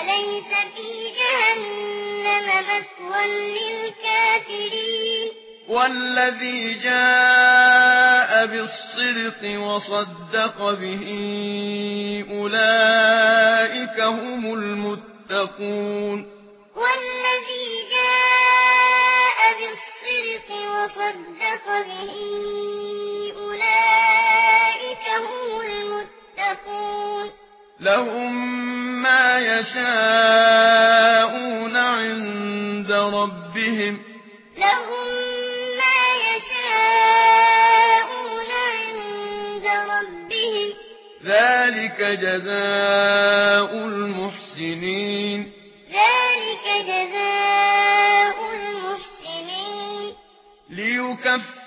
أليس في جهنم مثوى للكافرين؟ والذي جاء بالصدق وصدق به أولئك هم المتقون. والذي جاء بالصدق وصدق به أولئك هم المتقون. لهم ما يشاءون عند ربهم. لهم ما يشاءون عند ربهم. ذلك جزاء المحسنين.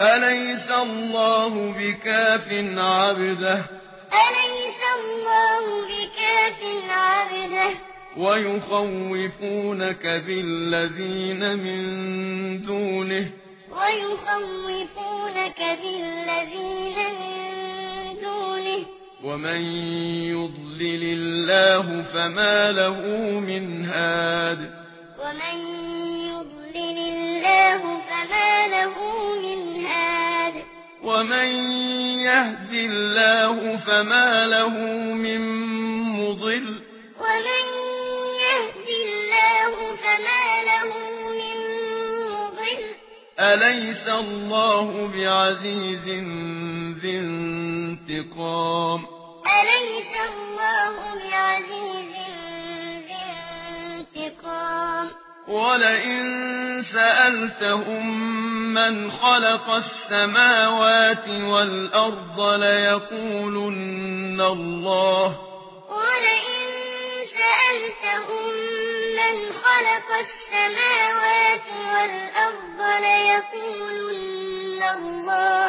أليس الله بكاف عبده؟ أليس الله بكاف عبده؟ ويخوفونك بالذين من دونه. ويخوفونك بالذين من دونه. ومن يضلل الله فما له من هاد. ومن يضلل ومن يهدي الله فما له من مضل ومن يهد الله فما له من مضل أليس الله بعزيز ذي انتقام أليس الله بعزيز ولئن سألتهم من خلق السماوات والأرض ليقولن الله ولئن سألتهم من خلق السماوات والأرض ليقولن الله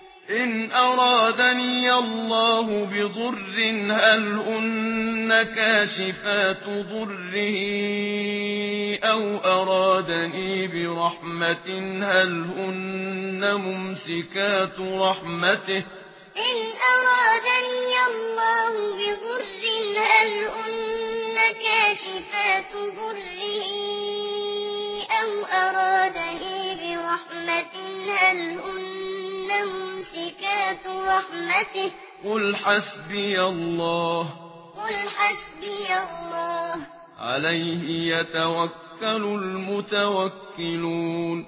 إن أرادني الله بضر هل أن كاشفات ضره؟ أو أرادني برحمة هل أن ممسكات رحمته؟ إن أرادني الله بضر هل أن كاشفات ضره؟ أو أرادني برحمة هل أن لهم سكات رحمته. قل حسبي الله. قل حسبي الله. عليه يتوكل المتوكلون.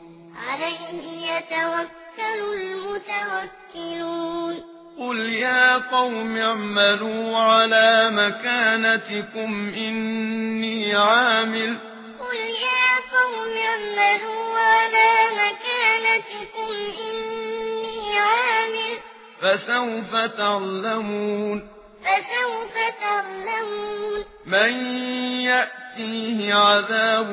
عليه يتوكل المتوكلون. قل يا قوم اعملوا على مكانتكم إني عامل. قل يا قوم اعملوا على مكانتكم إني عامر فسوف تعلمون. فسوف تعلمون. من يأتيه عذاب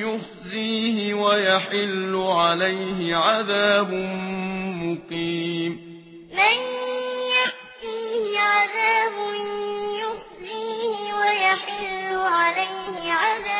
يخزيه ويحل عليه عذاب مقيم. من يأتيه عذاب يخزيه ويحل عليه عذاب